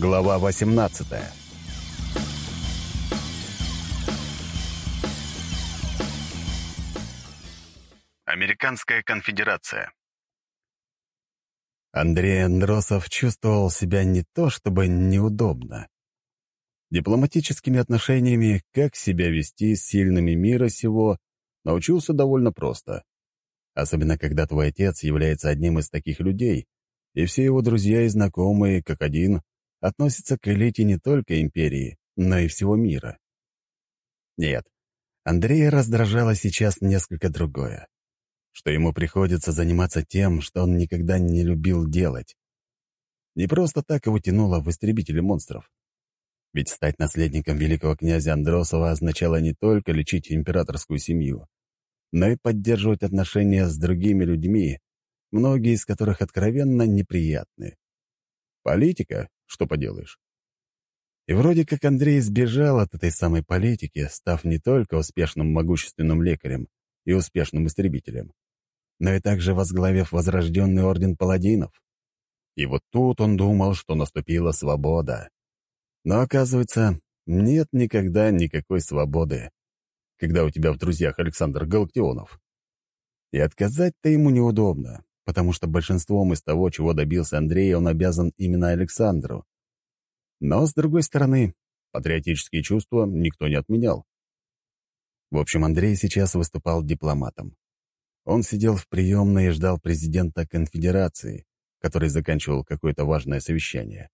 Глава 18 Американская конфедерация Андрей Андросов чувствовал себя не то чтобы неудобно. Дипломатическими отношениями, как себя вести с сильными мира сего, научился довольно просто. Особенно, когда твой отец является одним из таких людей, и все его друзья и знакомые, как один, относится к элите не только империи, но и всего мира. Нет, Андрея раздражало сейчас несколько другое. Что ему приходится заниматься тем, что он никогда не любил делать. Не просто так его тянуло в истребители монстров. Ведь стать наследником великого князя Андросова означало не только лечить императорскую семью, но и поддерживать отношения с другими людьми, многие из которых откровенно неприятны. Политика, что поделаешь. И вроде как Андрей сбежал от этой самой политики, став не только успешным могущественным лекарем и успешным истребителем, но и также возглавив возрожденный орден паладинов. И вот тут он думал, что наступила свобода. Но оказывается, нет никогда никакой свободы, когда у тебя в друзьях Александр Галактионов. И отказать-то ему неудобно потому что большинством из того, чего добился Андрей, он обязан именно Александру. Но, с другой стороны, патриотические чувства никто не отменял. В общем, Андрей сейчас выступал дипломатом. Он сидел в приемной и ждал президента конфедерации, который заканчивал какое-то важное совещание.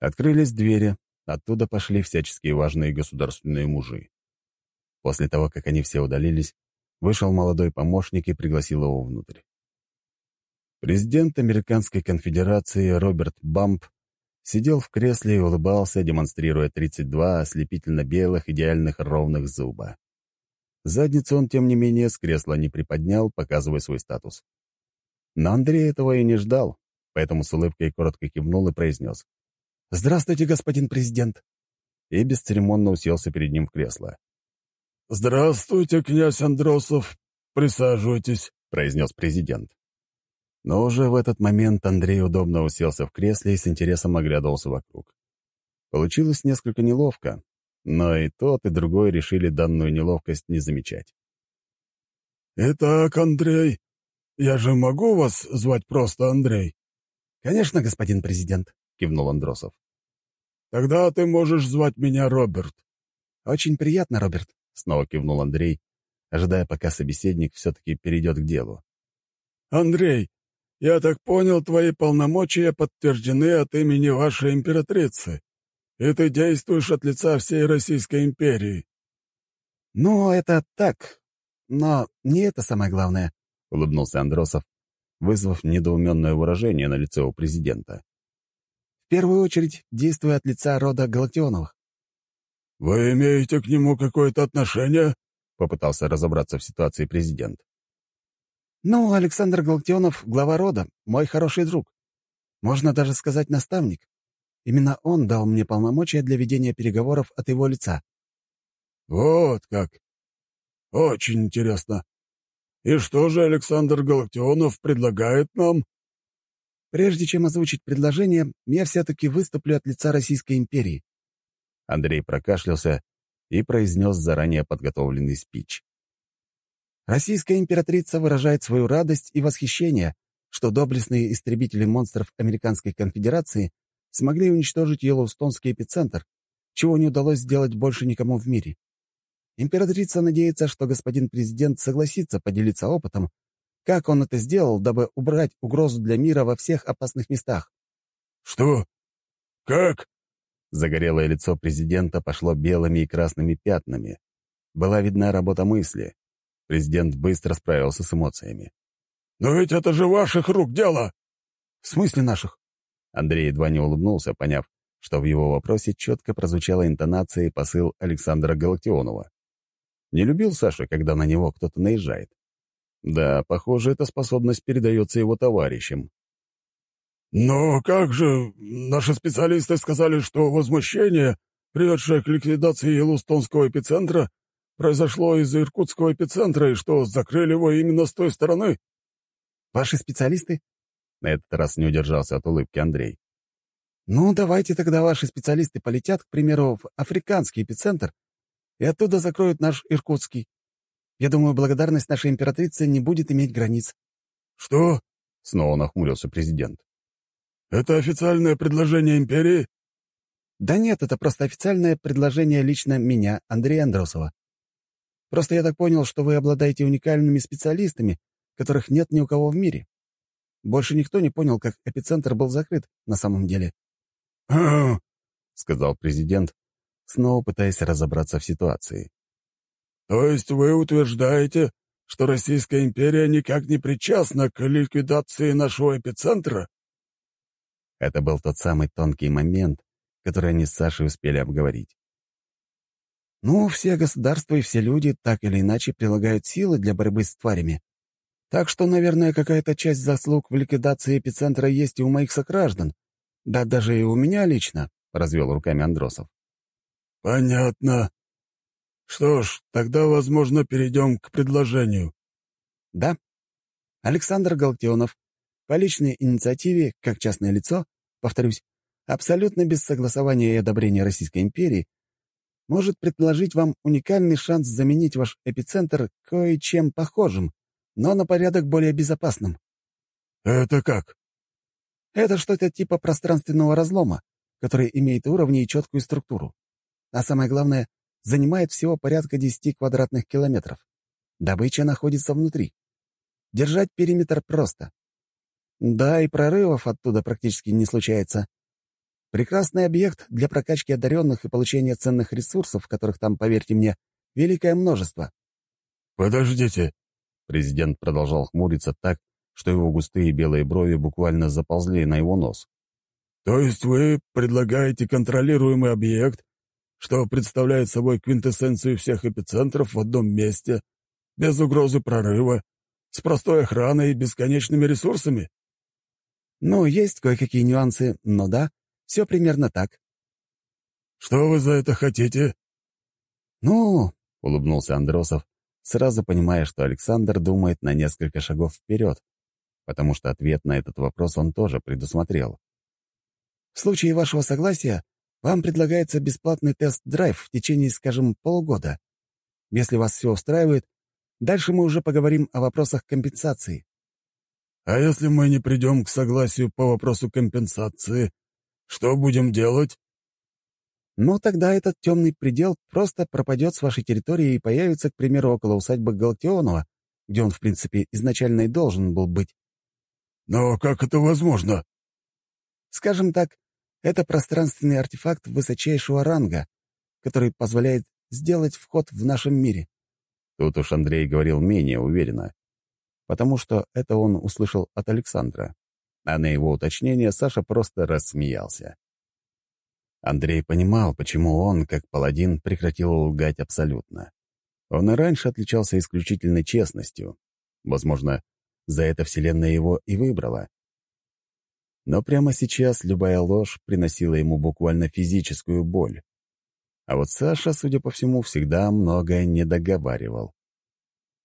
Открылись двери, оттуда пошли всяческие важные государственные мужи. После того, как они все удалились, вышел молодой помощник и пригласил его внутрь. Президент Американской конфедерации Роберт Бамп сидел в кресле и улыбался, демонстрируя 32 ослепительно белых идеальных ровных зуба. Задницу он, тем не менее, с кресла не приподнял, показывая свой статус. Но Андрей этого и не ждал, поэтому с улыбкой коротко кивнул и произнес. «Здравствуйте, господин президент!» И бесцеремонно уселся перед ним в кресло. «Здравствуйте, князь Андросов. Присаживайтесь», — произнес президент. Но уже в этот момент Андрей удобно уселся в кресле и с интересом оглядывался вокруг. Получилось несколько неловко, но и тот, и другой решили данную неловкость не замечать. «Итак, Андрей, я же могу вас звать просто Андрей?» «Конечно, господин президент», — кивнул Андросов. «Тогда ты можешь звать меня Роберт». «Очень приятно, Роберт», — снова кивнул Андрей, ожидая, пока собеседник все-таки перейдет к делу. «Андрей, я так понял, твои полномочия подтверждены от имени вашей императрицы, и ты действуешь от лица всей Российской империи». «Ну, это так, но не это самое главное», — улыбнулся Андросов, вызвав недоуменное выражение на лице у президента. «В первую очередь, действуя от лица рода Галактионовых». «Вы имеете к нему какое-то отношение?» — попытался разобраться в ситуации президент. «Ну, Александр Галактионов — глава рода, мой хороший друг. Можно даже сказать наставник. Именно он дал мне полномочия для ведения переговоров от его лица». «Вот как! Очень интересно. И что же Александр Галактионов предлагает нам?» «Прежде чем озвучить предложение, я все-таки выступлю от лица Российской империи». Андрей прокашлялся и произнес заранее подготовленный спич. Российская императрица выражает свою радость и восхищение, что доблестные истребители монстров Американской конфедерации смогли уничтожить Йеллоустонский эпицентр, чего не удалось сделать больше никому в мире. Императрица надеется, что господин президент согласится поделиться опытом, как он это сделал, дабы убрать угрозу для мира во всех опасных местах. «Что? Как?» Загорелое лицо президента пошло белыми и красными пятнами. Была видна работа мысли. Президент быстро справился с эмоциями. «Но ведь это же ваших рук дело!» «В смысле наших?» Андрей едва не улыбнулся, поняв, что в его вопросе четко прозвучала интонация и посыл Александра Галактионова. Не любил Саша, когда на него кто-то наезжает. Да, похоже, эта способность передается его товарищам. «Но как же? Наши специалисты сказали, что возмущение, приведшее к ликвидации Елустонского эпицентра, произошло из-за Иркутского эпицентра, и что закрыли его именно с той стороны?» «Ваши специалисты?» На этот раз не удержался от улыбки Андрей. «Ну, давайте тогда ваши специалисты полетят, к примеру, в африканский эпицентр и оттуда закроют наш Иркутский. Я думаю, благодарность нашей императрицы не будет иметь границ». «Что?» — снова нахмурился президент. «Это официальное предложение империи?» «Да нет, это просто официальное предложение лично меня, Андрея Андросова. Просто я так понял, что вы обладаете уникальными специалистами, которых нет ни у кого в мире. Больше никто не понял, как эпицентр был закрыт на самом деле». Сказал президент, снова пытаясь разобраться в ситуации. «То есть вы утверждаете, что Российская империя никак не причастна к ликвидации нашего эпицентра?» Это был тот самый тонкий момент, который они с Сашей успели обговорить. «Ну, все государства и все люди так или иначе прилагают силы для борьбы с тварями. Так что, наверное, какая-то часть заслуг в ликвидации эпицентра есть и у моих сограждан. Да даже и у меня лично», — развел руками Андросов. «Понятно. Что ж, тогда, возможно, перейдем к предложению». «Да. Александр Галтионов, по личной инициативе, как частное лицо, повторюсь, абсолютно без согласования и одобрения Российской империи, может предложить вам уникальный шанс заменить ваш эпицентр кое-чем похожим, но на порядок более безопасным. «Это как?» Это что-то типа пространственного разлома, который имеет уровни и четкую структуру. А самое главное, занимает всего порядка 10 квадратных километров. Добыча находится внутри. Держать периметр просто. Да, и прорывов оттуда практически не случается. Прекрасный объект для прокачки одаренных и получения ценных ресурсов, которых там, поверьте мне, великое множество. «Подождите», — президент продолжал хмуриться так, что его густые белые брови буквально заползли на его нос. «То есть вы предлагаете контролируемый объект, что представляет собой квинтэссенцию всех эпицентров в одном месте, без угрозы прорыва, с простой охраной и бесконечными ресурсами?» Ну, есть кое-какие нюансы, но да, все примерно так. «Что вы за это хотите?» «Ну...» — улыбнулся Андросов, сразу понимая, что Александр думает на несколько шагов вперед, потому что ответ на этот вопрос он тоже предусмотрел. «В случае вашего согласия вам предлагается бесплатный тест-драйв в течение, скажем, полугода. Если вас все устраивает, дальше мы уже поговорим о вопросах компенсации». «А если мы не придем к согласию по вопросу компенсации, что будем делать?» «Ну, тогда этот темный предел просто пропадет с вашей территории и появится, к примеру, около усадьбы Галтионова, где он, в принципе, изначально и должен был быть». «Но как это возможно?» «Скажем так, это пространственный артефакт высочайшего ранга, который позволяет сделать вход в нашем мире». Тут уж Андрей говорил менее уверенно потому что это он услышал от Александра. А на его уточнение Саша просто рассмеялся. Андрей понимал, почему он, как паладин, прекратил лгать абсолютно. Он и раньше отличался исключительной честностью. Возможно, за это Вселенная его и выбрала. Но прямо сейчас любая ложь приносила ему буквально физическую боль. А вот Саша, судя по всему, всегда многое не договаривал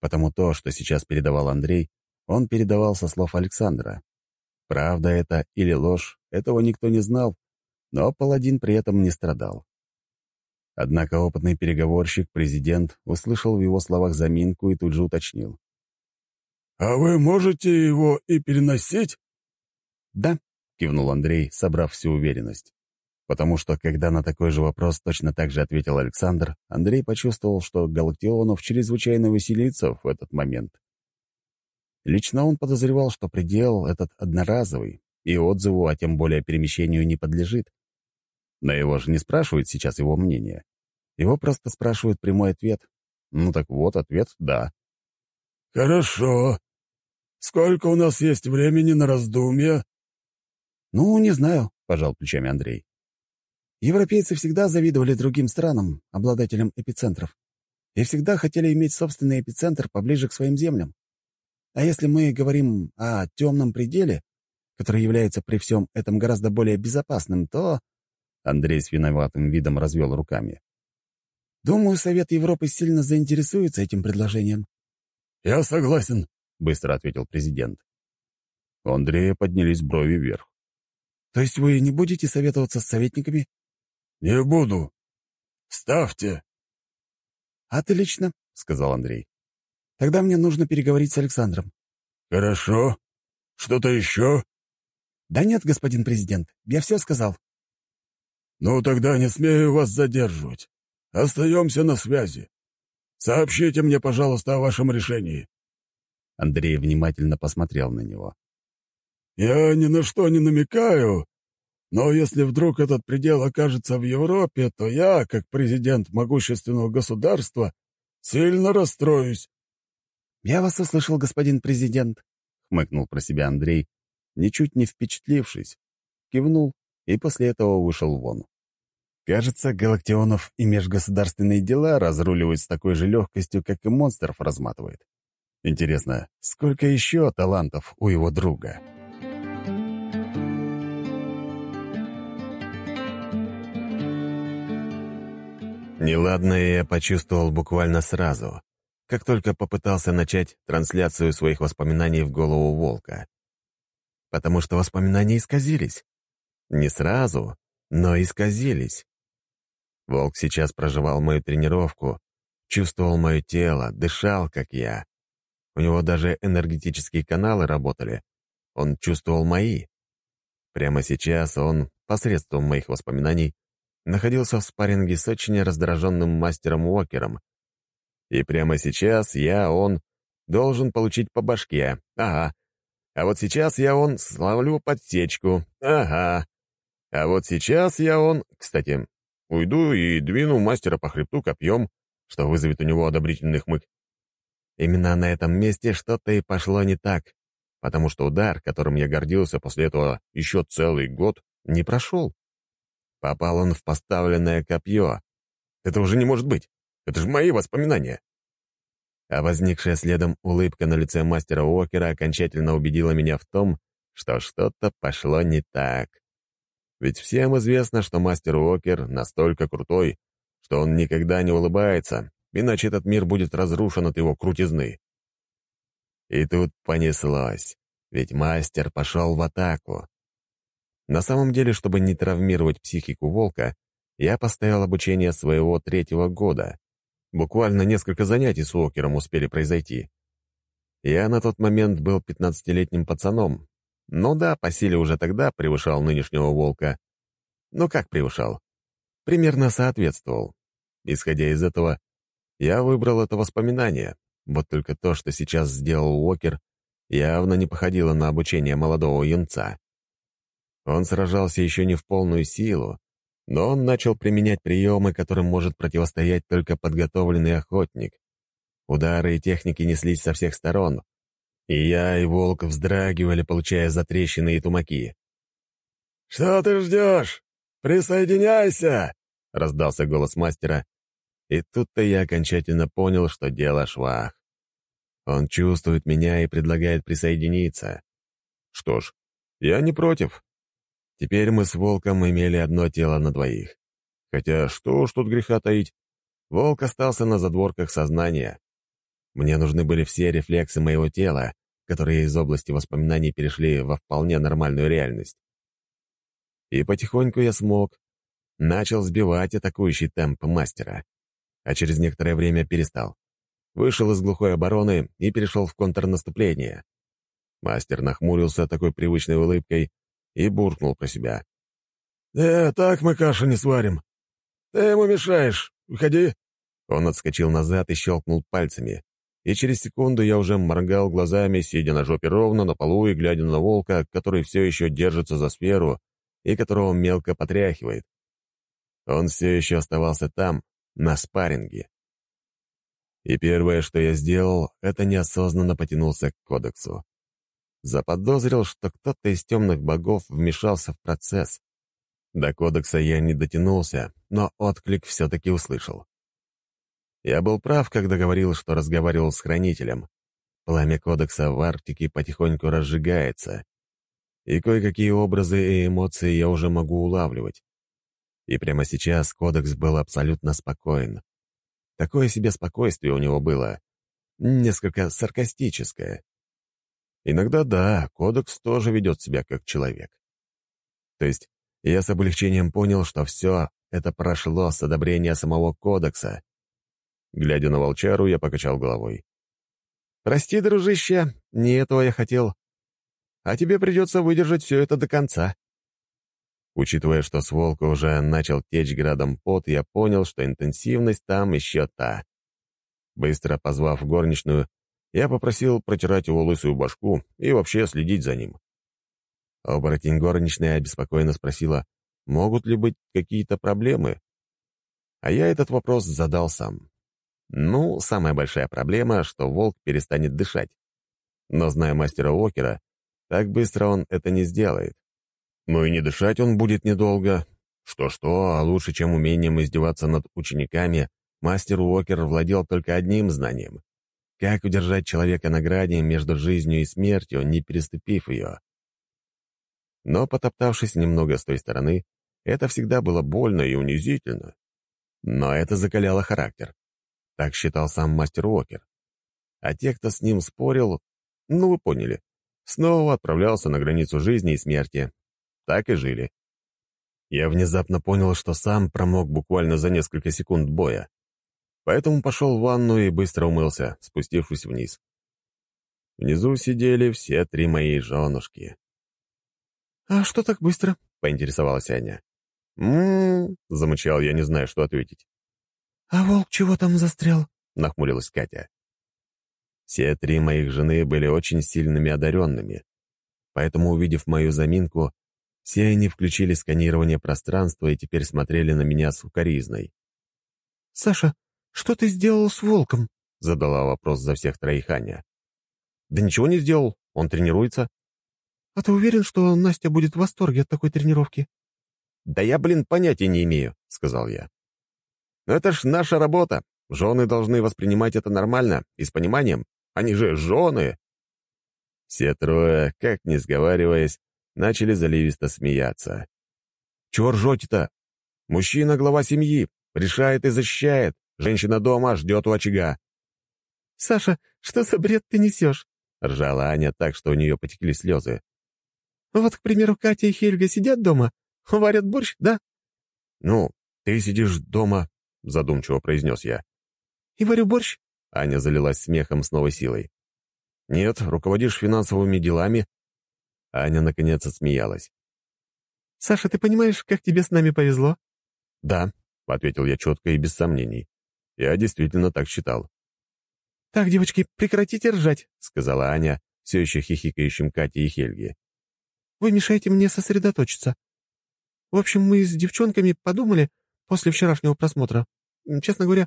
потому то, что сейчас передавал Андрей, он передавал со слов Александра. Правда это или ложь, этого никто не знал, но паладин при этом не страдал. Однако опытный переговорщик, президент, услышал в его словах заминку и тут же уточнил. «А вы можете его и переносить?» «Да», — кивнул Андрей, собрав всю уверенность. Потому что, когда на такой же вопрос точно так же ответил Александр, Андрей почувствовал, что Галактионов чрезвычайно веселится в этот момент. Лично он подозревал, что предел этот одноразовый, и отзыву, а тем более перемещению, не подлежит. Но его же не спрашивают сейчас его мнение. Его просто спрашивают прямой ответ. Ну так вот, ответ — да. «Хорошо. Сколько у нас есть времени на раздумья?» «Ну, не знаю», — пожал плечами Андрей. Европейцы всегда завидовали другим странам, обладателям эпицентров, и всегда хотели иметь собственный эпицентр поближе к своим землям. А если мы говорим о темном пределе, который является при всем этом гораздо более безопасным, то...» Андрей с виноватым видом развел руками. «Думаю, Совет Европы сильно заинтересуется этим предложением». «Я согласен», — быстро ответил президент. У Андрея поднялись брови вверх. То есть вы не будете советоваться с советниками? «Не буду. Ставьте». «Отлично», — сказал Андрей. «Тогда мне нужно переговорить с Александром». «Хорошо. Что-то еще?» «Да нет, господин президент, я все сказал». «Ну, тогда не смею вас задерживать. Остаемся на связи. Сообщите мне, пожалуйста, о вашем решении». Андрей внимательно посмотрел на него. «Я ни на что не намекаю, но если вдруг этот предел окажется в Европе, то я, как президент могущественного государства, сильно расстроюсь». «Я вас услышал, господин президент», — хмыкнул про себя Андрей, ничуть не впечатлившись, кивнул и после этого вышел вон. Кажется, Галактионов и межгосударственные дела разруливают с такой же легкостью, как и монстров разматывает. Интересно, сколько еще талантов у его друга?» Неладное я почувствовал буквально сразу, как только попытался начать трансляцию своих воспоминаний в голову волка. Потому что воспоминания исказились. Не сразу, но исказились. Волк сейчас проживал мою тренировку, чувствовал мое тело, дышал, как я. У него даже энергетические каналы работали. Он чувствовал мои. Прямо сейчас он, посредством моих воспоминаний, находился в спарринге с очень раздраженным мастером Уокером. И прямо сейчас я, он, должен получить по башке. Ага. А вот сейчас я, он, славлю подсечку. Ага. А вот сейчас я, он, кстати, уйду и двину мастера по хребту копьем, что вызовет у него одобрительный хмык. Именно на этом месте что-то и пошло не так, потому что удар, которым я гордился после этого еще целый год, не прошел. Попал он в поставленное копье. Это уже не может быть. Это же мои воспоминания. А возникшая следом улыбка на лице мастера Уокера окончательно убедила меня в том, что что-то пошло не так. Ведь всем известно, что мастер Уокер настолько крутой, что он никогда не улыбается, иначе этот мир будет разрушен от его крутизны. И тут понеслось, ведь мастер пошел в атаку. На самом деле, чтобы не травмировать психику волка, я поставил обучение своего третьего года. Буквально несколько занятий с Уокером успели произойти. Я на тот момент был 15-летним пацаном. Ну да, по силе уже тогда превышал нынешнего волка. Но как превышал? Примерно соответствовал. Исходя из этого, я выбрал это воспоминание. Вот только то, что сейчас сделал Уокер, явно не походило на обучение молодого юнца. Он сражался еще не в полную силу, но он начал применять приемы, которым может противостоять только подготовленный охотник. Удары и техники неслись со всех сторон, и я, и волк вздрагивали, получая затрещины и тумаки. «Что ты ждешь? Присоединяйся!» — раздался голос мастера, и тут-то я окончательно понял, что дело швах. Он чувствует меня и предлагает присоединиться. Что ж, я не против. Теперь мы с Волком имели одно тело на двоих. Хотя что уж тут греха таить, Волк остался на задворках сознания. Мне нужны были все рефлексы моего тела, которые из области воспоминаний перешли во вполне нормальную реальность. И потихоньку я смог. Начал сбивать атакующий темп мастера. А через некоторое время перестал. Вышел из глухой обороны и перешел в контрнаступление. Мастер нахмурился такой привычной улыбкой, и буркнул про себя. «Э, так мы кашу не сварим. Ты ему мешаешь. Выходи». Он отскочил назад и щелкнул пальцами. И через секунду я уже моргал глазами, сидя на жопе ровно на полу и глядя на волка, который все еще держится за сферу и которого мелко потряхивает. Он все еще оставался там, на спарринге. И первое, что я сделал, это неосознанно потянулся к кодексу. Заподозрил, что кто-то из темных богов вмешался в процесс. До кодекса я не дотянулся, но отклик все-таки услышал. Я был прав, когда говорил, что разговаривал с хранителем. Пламя кодекса в Арктике потихоньку разжигается. И кое-какие образы и эмоции я уже могу улавливать. И прямо сейчас кодекс был абсолютно спокоен. Такое себе спокойствие у него было, несколько саркастическое. Иногда да, кодекс тоже ведет себя как человек. То есть я с облегчением понял, что все это прошло с одобрения самого кодекса. Глядя на волчару, я покачал головой. «Прости, дружище, не этого я хотел. А тебе придется выдержать все это до конца». Учитывая, что с волка уже начал течь градом пот, я понял, что интенсивность там еще та. Быстро позвав горничную, я попросил протирать его лысую башку и вообще следить за ним. Оборотень горничная обеспокоенно спросила, могут ли быть какие-то проблемы. А я этот вопрос задал сам. Ну, самая большая проблема, что волк перестанет дышать. Но, зная мастера Уокера, так быстро он это не сделает. Ну и не дышать он будет недолго. Что-что, а лучше, чем умением издеваться над учениками, мастер Уокер владел только одним знанием. Как удержать человека на грани между жизнью и смертью, не переступив ее. Но, потоптавшись немного с той стороны, это всегда было больно и унизительно. Но это закаляло характер. Так считал сам мастер Уокер. А те, кто с ним спорил, ну, вы поняли, снова отправлялся на границу жизни и смерти, так и жили. Я внезапно понял, что сам промок буквально за несколько секунд боя. Поэтому пошел в ванну и быстро умылся, спустившись вниз. Внизу сидели все три мои женушки. «А что так быстро?» — поинтересовалась Аня. «М-м-м», замычал я, не знаю, что ответить. «А волк чего там застрял?» — нахмурилась Катя. Все три моих жены были очень сильными одаренными, поэтому, увидев мою заминку, все они включили сканирование пространства и теперь смотрели на меня с укоризной. «Саша, что ты сделал с волком?» — задала вопрос за всех троих Аня. «Да ничего не сделал, он тренируется». «А ты уверен, что Настя будет в восторге от такой тренировки?» «Да я, блин, понятия не имею», — сказал я. «Но это ж наша работа. Жены должны воспринимать это нормально и с пониманием. Они же жены». Все трое, как не сговариваясь, начали заливисто смеяться. «Чего ржете-то? Мужчина — глава семьи, решает и защищает. Женщина дома ждет у очага». «Саша, что за бред ты несешь?» — ржала Аня так, что у нее потекли слезы. «Вот, к примеру, Катя и Хельга сидят дома, варят борщ, да?» «Ну, ты сидишь дома», — задумчиво произнес я. «И варю борщ?» — Аня залилась смехом с новой силой. «Нет, руководишь финансовыми делами, Аня, наконец, отсмеялась. «Саша, ты понимаешь, как тебе с нами повезло?» «Да», — ответил я четко и без сомнений. Я действительно так считал. «Так, девочки, прекратите ржать», — сказала Аня, все еще хихикающим Кате и Хельге. «Вы мешаете мне сосредоточиться. В общем, мы с девчонками подумали после вчерашнего просмотра. Честно говоря,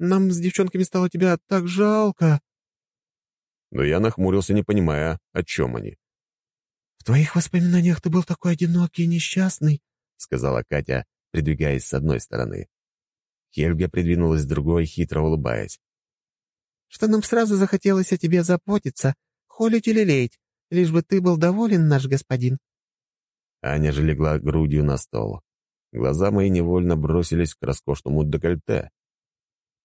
нам с девчонками стало тебя так жалко». Но я нахмурился, не понимая, о чем они. «В твоих воспоминаниях ты был такой одинокий и несчастный», — сказала Катя, придвигаясь с одной стороны. Хельга придвинулась другой, хитро улыбаясь. «Что нам сразу захотелось о тебе заботиться, холить или леять, лишь бы ты был доволен, наш господин». Аня же легла грудью на стол. Глаза мои невольно бросились к роскошному декольте.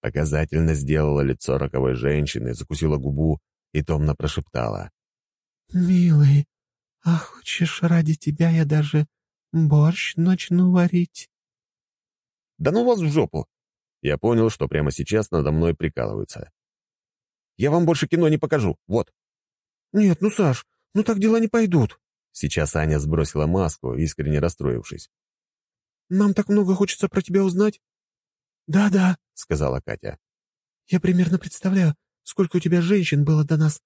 Показательно сделала лицо роковой женщины, закусила губу и томно прошептала. «Милый, а хочешь, ради тебя я даже борщ начну варить?» «Да ну вас в жопу!» Я понял, что прямо сейчас надо мной прикалываются. «Я вам больше кино не покажу, вот». «Нет, ну, Саш, ну так дела не пойдут». Сейчас Аня сбросила маску, искренне расстроившись. «Нам так много хочется про тебя узнать». «Да-да», — сказала Катя. «Я примерно представляю, сколько у тебя женщин было до нас,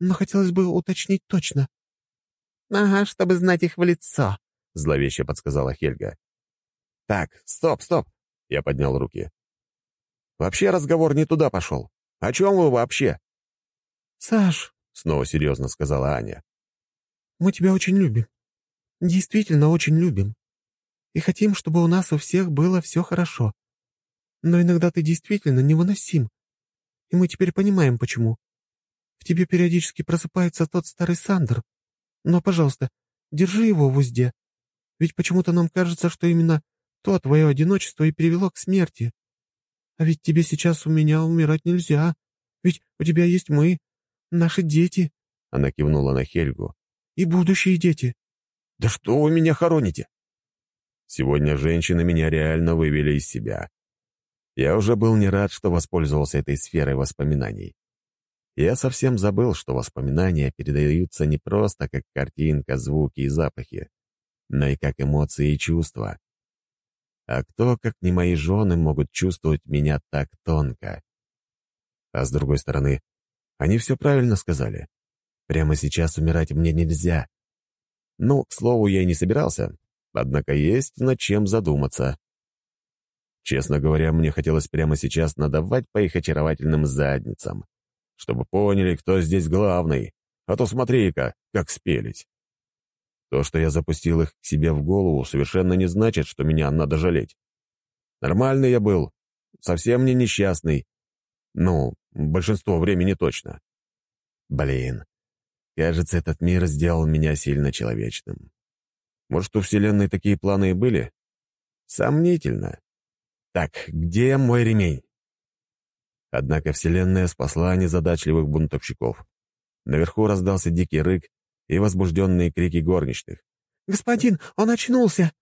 но хотелось бы уточнить точно». «Ага, чтобы знать их в лицо», — зловеще подсказала Хельга. «Так, стоп, стоп!» — я поднял руки. «Вообще разговор не туда пошел. О чем вы вообще?» «Саш», — снова серьезно сказала Аня, — «мы тебя очень любим. Действительно очень любим. И хотим, чтобы у нас у всех было все хорошо. Но иногда ты действительно невыносим. И мы теперь понимаем, почему. В тебе периодически просыпается тот старый Сандер, но, пожалуйста, держи его в узде. Ведь почему-то нам кажется, что именно то твое одиночество и привело к смерти. А ведь тебе сейчас у меня умирать нельзя. Ведь у тебя есть мы, наши дети. Она кивнула на Хельгу. И будущие дети. Да что вы меня хороните?» Сегодня женщины меня реально вывели из себя. Я уже был не рад, что воспользовался этой сферой воспоминаний. Я совсем забыл, что воспоминания передаются не просто как картинка, звуки и запахи, но и как эмоции и чувства. А кто, как не мои жены, могут чувствовать меня так тонко? А с другой стороны, они все правильно сказали. Прямо сейчас умирать мне нельзя. Ну, к слову, я и не собирался, однако есть над чем задуматься. Честно говоря, мне хотелось прямо сейчас надавать по их очаровательным задницам, чтобы поняли, кто здесь главный, а то смотри-ка, как спелись. То, что я запустил их к себе в голову, совершенно не значит, что меня надо жалеть. Нормальный я был, совсем не несчастный. Ну, большинство времени точно. Блин, кажется, этот мир сделал меня сильно человечным. Может, у Вселенной такие планы и были? Сомнительно. Так, где мой ремень? Однако Вселенная спасла незадачливых бунтовщиков. Наверху раздался дикий рык и возбужденные крики горничных. «Господин, он очнулся!»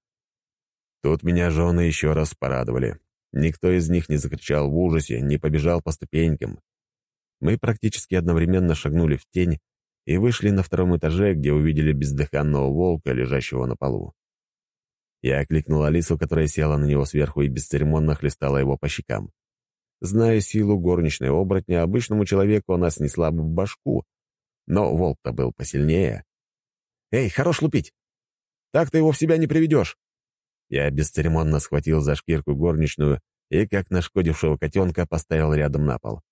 Тут меня жены еще раз порадовали. Никто из них не закричал в ужасе, не побежал по ступенькам. Мы практически одновременно шагнули в тень и вышли на втором этаже, где увидели бездыханного волка, лежащего на полу. Я окликнул Алису, которая села на него сверху и бесцеремонно хлестала его по щекам. Зная силу горничной оборотня, обычному человеку она снесла бы в башку, но волк-то был посильнее. «Эй, хорош лупить! Так ты его в себя не приведешь!» Я бесцеремонно схватил за шкирку горничную и, как нашкодившего котенка, поставил рядом на пол.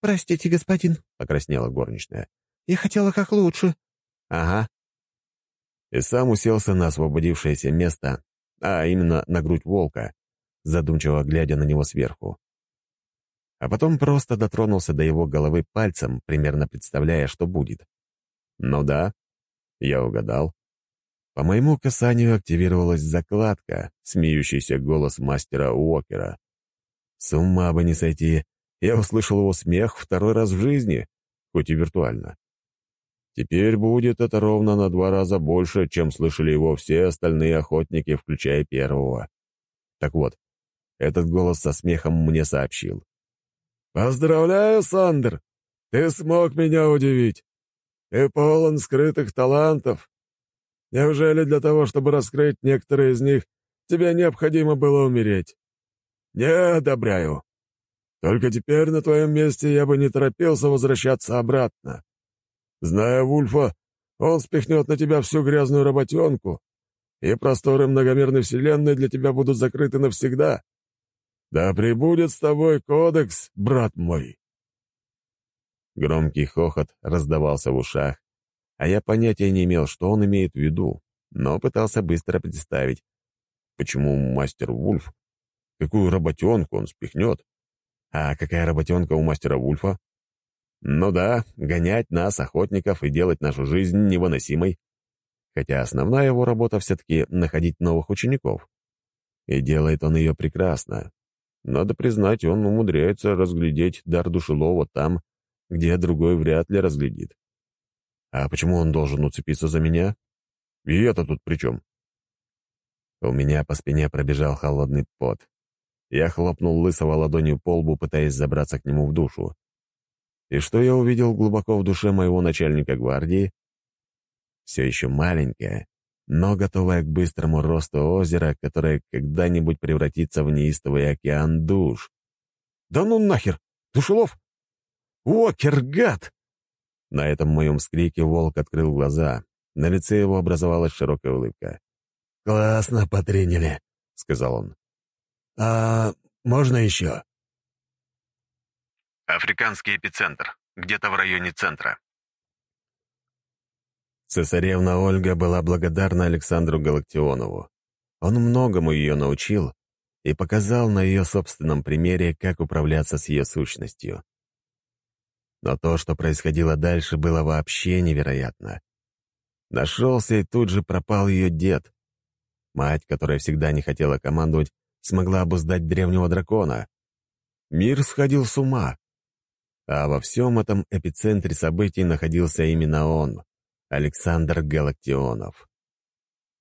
«Простите, господин», — покраснела горничная. «Я хотела как лучше». «Ага». И сам уселся на освободившееся место, а именно на грудь волка, задумчиво глядя на него сверху. А потом просто дотронулся до его головы пальцем, примерно представляя, что будет. Ну да, я угадал. По моему касанию активировалась закладка, смеющийся голос мастера Уокера. С ума бы не сойти, я услышал его смех второй раз в жизни, хоть и виртуально. Теперь будет это ровно на два раза больше, чем слышали его все остальные охотники, включая первого. Так вот, этот голос со смехом мне сообщил. «Поздравляю, Сандер! Ты смог меня удивить. Ты полон скрытых талантов. Неужели для того, чтобы раскрыть некоторые из них, тебе необходимо было умереть? Не одобряю. Только теперь на твоем месте я бы не торопился возвращаться обратно. Зная Вульфа, он спихнет на тебя всю грязную работенку, и просторы многомерной вселенной для тебя будут закрыты навсегда. Да пребудет с тобой кодекс, брат мой!» Громкий хохот раздавался в ушах, а я понятия не имел, что он имеет в виду, но пытался быстро представить, почему мастер Вульф, какую работенку он спихнет. А какая работенка у мастера Вульфа? Ну да, гонять нас, охотников, и делать нашу жизнь невыносимой. Хотя основная его работа все-таки находить новых учеников. И делает он ее прекрасно. Надо признать, он умудряется разглядеть дар душелова там, где другой вряд ли разглядит. А почему он должен уцепиться за меня? И это тут при чем? У меня по спине пробежал холодный пот. Я хлопнул лысого ладонью по лбу, пытаясь забраться к нему в душу. И что я увидел глубоко в душе моего начальника гвардии? Все еще маленькое, но готовое к быстрому росту озера, которое когда-нибудь превратится в неистовый океан душ. «Да ну нахер! Душелов! Уокер, гад!» На этом моем скрике волк открыл глаза. На лице его образовалась широкая улыбка. «Классно потренили», — сказал он. «А можно еще?» Африканский эпицентр, где-то в районе центра. Цесаревна Ольга была благодарна Александру Галактионову. Он многому ее научил и показал на ее собственном примере, как управляться с ее сущностью. Но то, что происходило дальше, было вообще невероятно. Нашелся и тут же пропал ее дед. Мать, которая всегда не хотела командовать, смогла обуздать древнего дракона. Мир сходил с ума. А во всем этом эпицентре событий находился именно он, Александр Галактионов.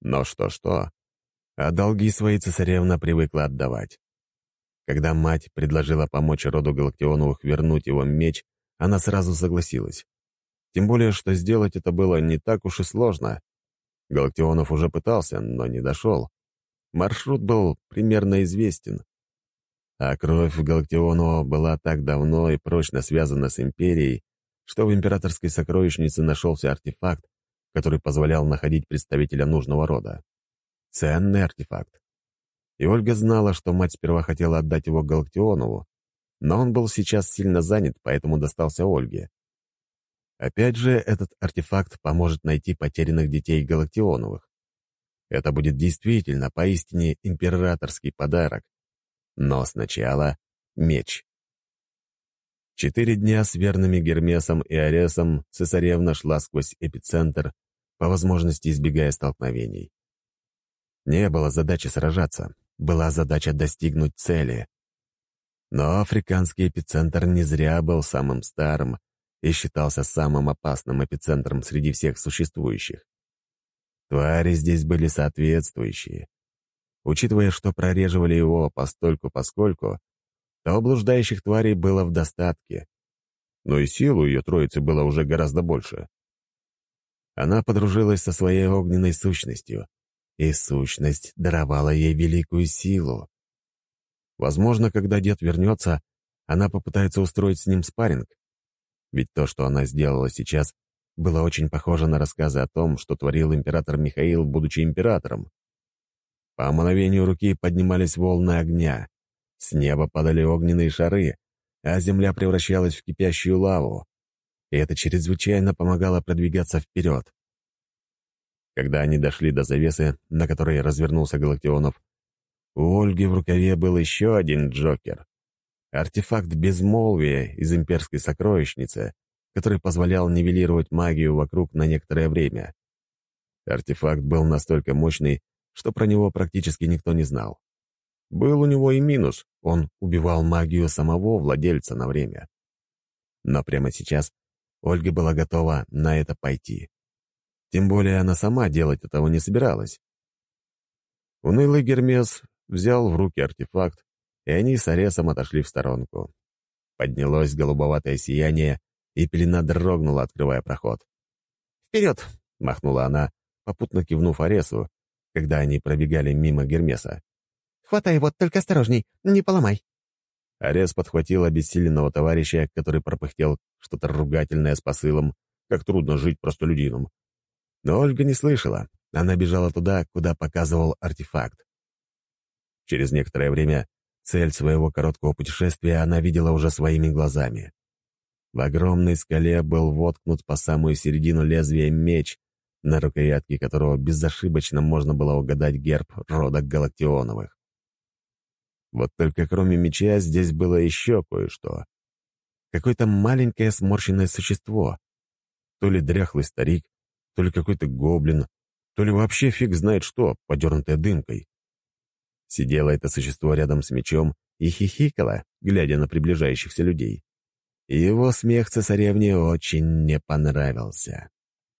Но что-что, а долги свои цесаревна привыкла отдавать. Когда мать предложила помочь роду Галактионовых вернуть его меч, она сразу согласилась. Тем более, что сделать это было не так уж и сложно. Галактионов уже пытался, но не дошел. Маршрут был примерно известен. А кровь Галактионова была так давно и прочно связана с Империей, что в императорской сокровищнице нашелся артефакт, который позволял находить представителя нужного рода. Ценный артефакт. И Ольга знала, что мать сперва хотела отдать его Галактионову, но он был сейчас сильно занят, поэтому достался Ольге. Опять же, этот артефакт поможет найти потерянных детей Галактионовых. Это будет действительно поистине императорский подарок. Но сначала меч. Четыре дня с верными Гермесом и Аресом цесаревна шла сквозь эпицентр, по возможности избегая столкновений. Не было задачи сражаться, была задача достигнуть цели. Но африканский эпицентр не зря был самым старым и считался самым опасным эпицентром среди всех существующих. Твари здесь были соответствующие. Учитывая, что прореживали его постольку-поскольку, то блуждающих тварей было в достатке. Но и силу ее троицы было уже гораздо больше. Она подружилась со своей огненной сущностью, и сущность даровала ей великую силу. Возможно, когда дед вернется, она попытается устроить с ним спарринг. Ведь то, что она сделала сейчас, было очень похоже на рассказы о том, что творил император Михаил, будучи императором. По мановению руки поднимались волны огня, с неба падали огненные шары, а земля превращалась в кипящую лаву. И это чрезвычайно помогало продвигаться вперед. Когда они дошли до завесы, на которой развернулся Галактионов, у Ольги в рукаве был еще один Джокер. Артефакт безмолвия из имперской сокровищницы, который позволял нивелировать магию вокруг на некоторое время. Артефакт был настолько мощный, что про него практически никто не знал. Был у него и минус — он убивал магию самого владельца на время. Но прямо сейчас Ольга была готова на это пойти. Тем более она сама делать этого не собиралась. Унылый Гермес взял в руки артефакт, и они с Аресом отошли в сторонку. Поднялось голубоватое сияние, и пелена дрогнула, открывая проход. «Вперед!» — махнула она, попутно кивнув Аресу, когда они пробегали мимо Гермеса. «Хватай его, только осторожней, не поломай!» Арес подхватил обессиленного товарища, который пропыхтел что-то ругательное с посылом, как трудно жить простолюдинам. Но Ольга не слышала, она бежала туда, куда показывал артефакт. Через некоторое время цель своего короткого путешествия она видела уже своими глазами. В огромной скале был воткнут по самую середину лезвия меч, на рукоятке которого безошибочно можно было угадать герб рода Галактионовых. Вот только кроме меча здесь было еще кое-что. Какое-то маленькое сморщенное существо. То ли дряхлый старик, то ли какой-то гоблин, то ли вообще фиг знает что, подернутое дымкой. Сидело это существо рядом с мечом и хихикало, глядя на приближающихся людей. И его смех цесаревне очень не понравился.